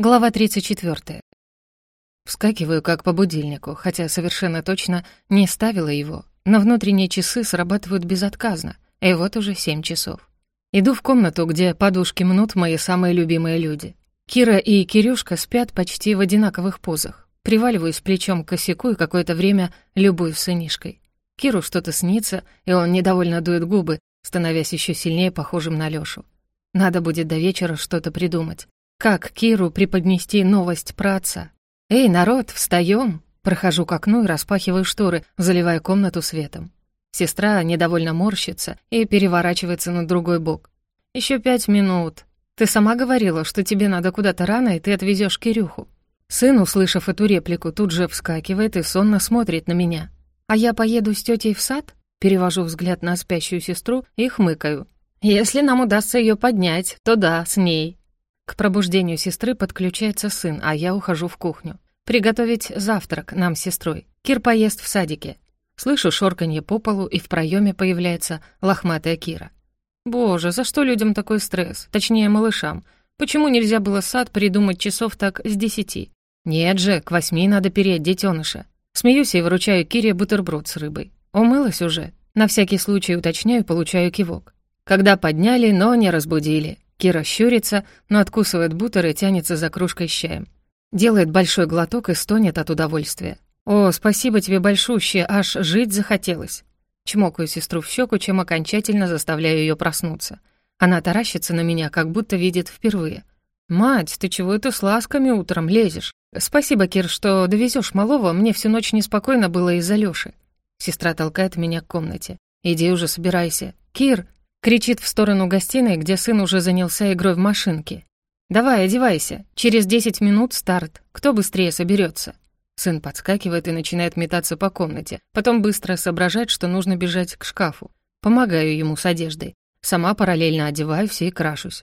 Глава 34. Вскакиваю как по будильнику, хотя совершенно точно не ставила его, но внутренние часы срабатывают безотказно, и вот уже семь часов. Иду в комнату, где подушки мнут мои самые любимые люди. Кира и Кирюшка спят почти в одинаковых позах. Приваливаюсь плечом к косяку и какое-то время любуюсь сынишкой. Киру что-то снится, и он недовольно дует губы, становясь еще сильнее похожим на Лёшу. Надо будет до вечера что-то придумать. Как Киру преподнести новость про отца? «Эй, народ, встаем! Прохожу к окну и распахиваю шторы, заливая комнату светом. Сестра недовольно морщится и переворачивается на другой бок. Еще пять минут. Ты сама говорила, что тебе надо куда-то рано, и ты отвезешь Кирюху». Сын, услышав эту реплику, тут же вскакивает и сонно смотрит на меня. «А я поеду с тетей в сад?» Перевожу взгляд на спящую сестру и хмыкаю. «Если нам удастся ее поднять, то да, с ней. К пробуждению сестры подключается сын, а я ухожу в кухню. Приготовить завтрак нам с сестрой. Кир поест в садике. Слышу шорканье по полу, и в проеме появляется лохматая Кира. Боже, за что людям такой стресс? Точнее, малышам. Почему нельзя было сад придумать часов так с десяти? Нет же, к восьми надо переть детеныша. Смеюсь и вручаю Кире бутерброд с рыбой. Умылась уже. На всякий случай уточняю, получаю кивок. Когда подняли, но не разбудили. Кира щурится, но откусывает бутер и тянется за кружкой с чаем. Делает большой глоток и стонет от удовольствия. «О, спасибо тебе большущее, аж жить захотелось». Чмокаю сестру в щеку, чем окончательно заставляю ее проснуться. Она таращится на меня, как будто видит впервые. «Мать, ты чего это с ласками утром лезешь? Спасибо, Кир, что довезешь малого, мне всю ночь неспокойно было из-за Лёши». Сестра толкает меня к комнате. «Иди уже, собирайся. Кир, Кричит в сторону гостиной, где сын уже занялся игрой в машинки. «Давай, одевайся. Через десять минут старт. Кто быстрее соберется? Сын подскакивает и начинает метаться по комнате. Потом быстро соображает, что нужно бежать к шкафу. Помогаю ему с одеждой. Сама параллельно одеваюсь и крашусь.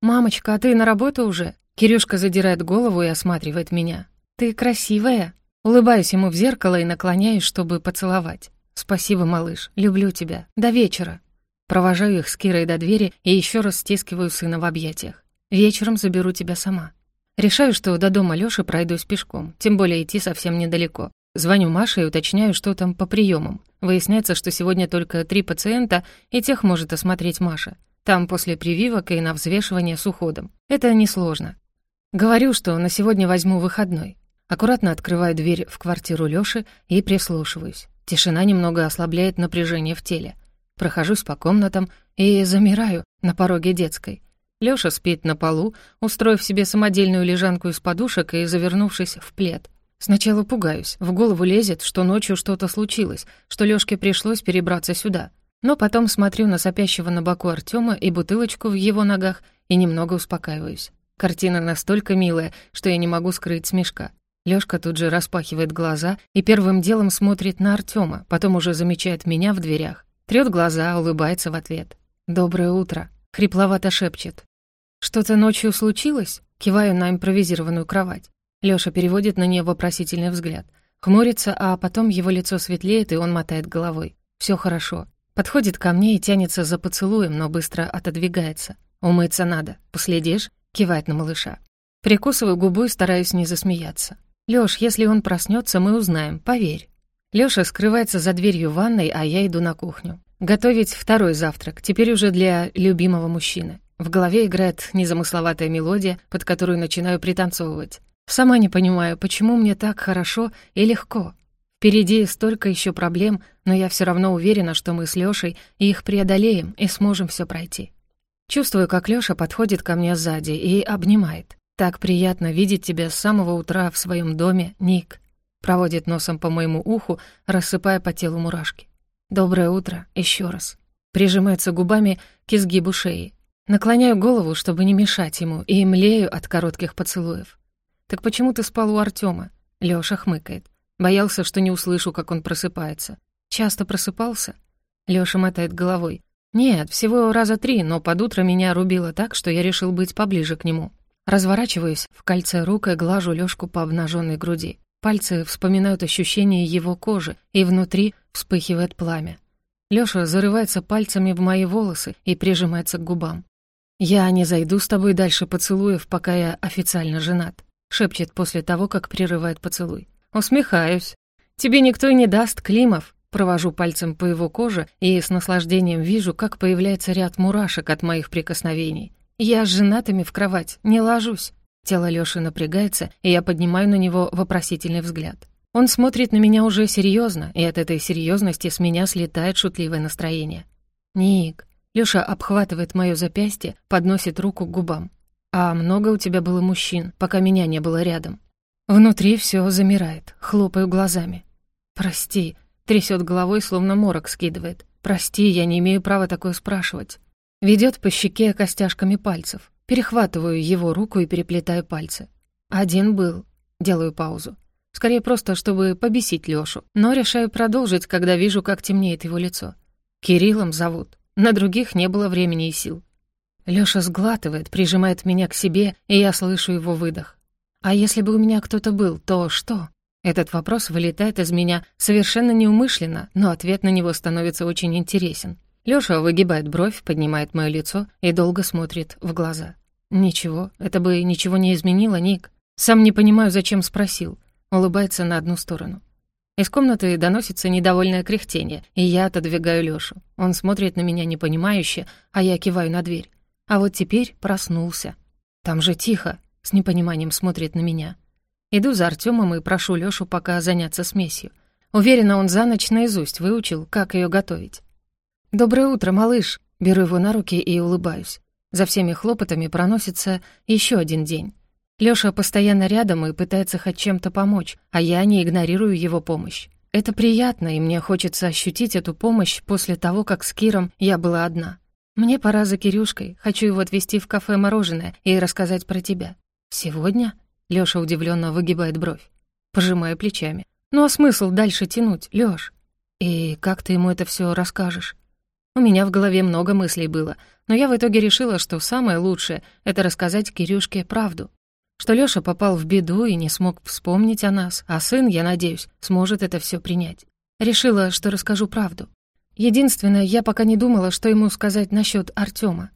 «Мамочка, а ты на работу уже?» Кирюшка задирает голову и осматривает меня. «Ты красивая?» Улыбаюсь ему в зеркало и наклоняюсь, чтобы поцеловать. «Спасибо, малыш. Люблю тебя. До вечера». Провожаю их с Кирой до двери и еще раз стискиваю сына в объятиях. Вечером заберу тебя сама. Решаю, что до дома Лёши пройдусь пешком, тем более идти совсем недалеко. Звоню Маше и уточняю, что там по приемам. Выясняется, что сегодня только три пациента, и тех может осмотреть Маша. Там после прививок и на взвешивание с уходом. Это несложно. Говорю, что на сегодня возьму выходной. Аккуратно открываю дверь в квартиру Лёши и прислушиваюсь. Тишина немного ослабляет напряжение в теле. Прохожусь по комнатам и замираю на пороге детской. Лёша спит на полу, устроив себе самодельную лежанку из подушек и завернувшись в плед. Сначала пугаюсь, в голову лезет, что ночью что-то случилось, что Лёшке пришлось перебраться сюда. Но потом смотрю на сопящего на боку Артёма и бутылочку в его ногах и немного успокаиваюсь. Картина настолько милая, что я не могу скрыть смешка. Лёшка тут же распахивает глаза и первым делом смотрит на Артёма, потом уже замечает меня в дверях. Трёт глаза, улыбается в ответ. «Доброе утро», — хрипловато шепчет. «Что-то ночью случилось?» Киваю на импровизированную кровать. Лёша переводит на неё вопросительный взгляд. Хмурится, а потом его лицо светлеет, и он мотает головой. Всё хорошо. Подходит ко мне и тянется за поцелуем, но быстро отодвигается. «Умыться надо. Последишь?» — кивает на малыша. Прикусываю губу и стараюсь не засмеяться. «Лёш, если он проснётся, мы узнаем, поверь». Лёша скрывается за дверью ванной, а я иду на кухню. Готовить второй завтрак, теперь уже для любимого мужчины. В голове играет незамысловатая мелодия, под которую начинаю пританцовывать. Сама не понимаю, почему мне так хорошо и легко. Впереди столько еще проблем, но я все равно уверена, что мы с Лёшей их преодолеем и сможем все пройти. Чувствую, как Лёша подходит ко мне сзади и обнимает. Так приятно видеть тебя с самого утра в своем доме, Ник. Проводит носом по моему уху, рассыпая по телу мурашки. «Доброе утро, еще раз». Прижимается губами к изгибу шеи. Наклоняю голову, чтобы не мешать ему, и млею от коротких поцелуев. «Так почему ты спал у Артема? Лёша хмыкает. Боялся, что не услышу, как он просыпается. Часто просыпался? Лёша мотает головой. Нет, всего раза три, но под утро меня рубило так, что я решил быть поближе к нему. Разворачиваюсь в кольце рук и глажу Лёшку по обнаженной груди. Пальцы вспоминают ощущение его кожи, и внутри вспыхивает пламя. Лёша зарывается пальцами в мои волосы и прижимается к губам. «Я не зайду с тобой дальше поцелуев, пока я официально женат», шепчет после того, как прерывает поцелуй. Усмехаюсь. «Тебе никто не даст, Климов». Провожу пальцем по его коже и с наслаждением вижу, как появляется ряд мурашек от моих прикосновений. Я с женатыми в кровать не ложусь. Тело Лёши напрягается, и я поднимаю на него вопросительный взгляд. Он смотрит на меня уже серьезно, и от этой серьезности с меня слетает шутливое настроение. «Ник», Лёша обхватывает моё запястье, подносит руку к губам. «А много у тебя было мужчин, пока меня не было рядом?» Внутри всё замирает, хлопаю глазами. «Прости», — трясёт головой, словно морок скидывает. «Прости, я не имею права такое спрашивать». Ведёт по щеке костяшками пальцев. Перехватываю его руку и переплетаю пальцы. Один был. Делаю паузу. Скорее просто, чтобы побесить Лёшу. Но решаю продолжить, когда вижу, как темнеет его лицо. Кириллом зовут. На других не было времени и сил. Лёша сглатывает, прижимает меня к себе, и я слышу его выдох. А если бы у меня кто-то был, то что? Этот вопрос вылетает из меня совершенно неумышленно, но ответ на него становится очень интересен. Лёша выгибает бровь, поднимает моё лицо и долго смотрит в глаза. «Ничего, это бы ничего не изменило, Ник. Сам не понимаю, зачем спросил улыбается на одну сторону. Из комнаты доносится недовольное кряхтение, и я отодвигаю Лёшу. Он смотрит на меня непонимающе, а я киваю на дверь. А вот теперь проснулся. Там же тихо, с непониманием смотрит на меня. Иду за Артёмом и прошу Лёшу пока заняться смесью. Уверена, он за ночь наизусть выучил, как её готовить. «Доброе утро, малыш!» Беру его на руки и улыбаюсь. За всеми хлопотами проносится ещё один день. Лёша постоянно рядом и пытается хоть чем-то помочь, а я не игнорирую его помощь. Это приятно, и мне хочется ощутить эту помощь после того, как с Киром я была одна. Мне пора за Кирюшкой, хочу его отвезти в кафе «Мороженое» и рассказать про тебя. Сегодня? Лёша удивленно выгибает бровь. Пожимая плечами. Ну а смысл дальше тянуть, Лёш? И как ты ему это всё расскажешь? У меня в голове много мыслей было, но я в итоге решила, что самое лучшее — это рассказать Кирюшке правду что Лёша попал в беду и не смог вспомнить о нас, а сын, я надеюсь, сможет это всё принять. Решила, что расскажу правду. Единственное, я пока не думала, что ему сказать насчёт Артёма.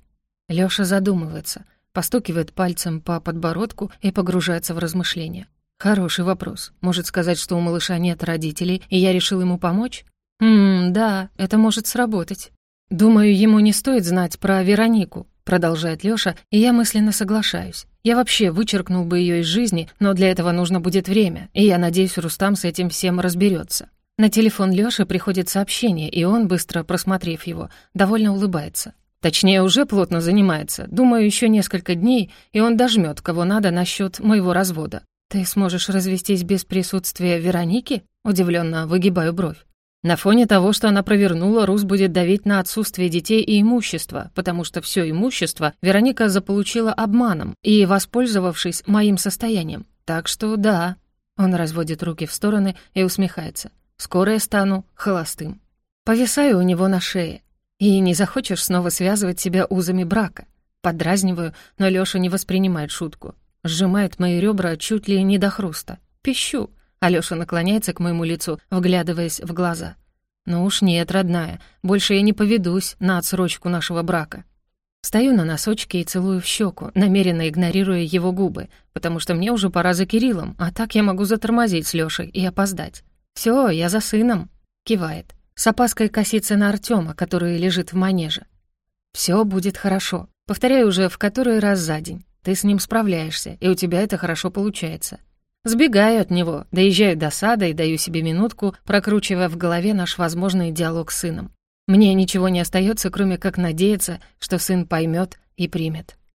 Лёша задумывается, постукивает пальцем по подбородку и погружается в размышления. Хороший вопрос. Может сказать, что у малыша нет родителей, и я решил ему помочь? Хм, да, это может сработать. Думаю, ему не стоит знать про Веронику, продолжает Лёша, и я мысленно соглашаюсь. Я вообще вычеркнул бы ее из жизни, но для этого нужно будет время, и я надеюсь, Рустам с этим всем разберется. На телефон Лёши приходит сообщение, и он, быстро просмотрев его, довольно улыбается. Точнее, уже плотно занимается. Думаю, еще несколько дней, и он дожмет, кого надо насчет моего развода. «Ты сможешь развестись без присутствия Вероники?» Удивленно выгибаю бровь. На фоне того, что она провернула, Рус будет давить на отсутствие детей и имущества, потому что все имущество Вероника заполучила обманом и воспользовавшись моим состоянием. Так что да. Он разводит руки в стороны и усмехается. Скоро я стану холостым. Повисаю у него на шее. И не захочешь снова связывать себя узами брака. Подразниваю, но Лёша не воспринимает шутку. Сжимает мои ребра чуть ли не до хруста. Пищу. Алёша наклоняется к моему лицу, вглядываясь в глаза. «Ну уж нет, родная, больше я не поведусь на отсрочку нашего брака». Стою на носочке и целую в щеку, намеренно игнорируя его губы, потому что мне уже пора за Кириллом, а так я могу затормозить с Лёшей и опоздать. «Всё, я за сыном», — кивает. С опаской косится на Артёма, который лежит в манеже. «Всё будет хорошо», — повторяю уже в который раз за день. Ты с ним справляешься, и у тебя это хорошо получается. Сбегаю от него, доезжаю до сада и даю себе минутку, прокручивая в голове наш возможный диалог с сыном. Мне ничего не остается, кроме как надеяться, что сын поймет и примет.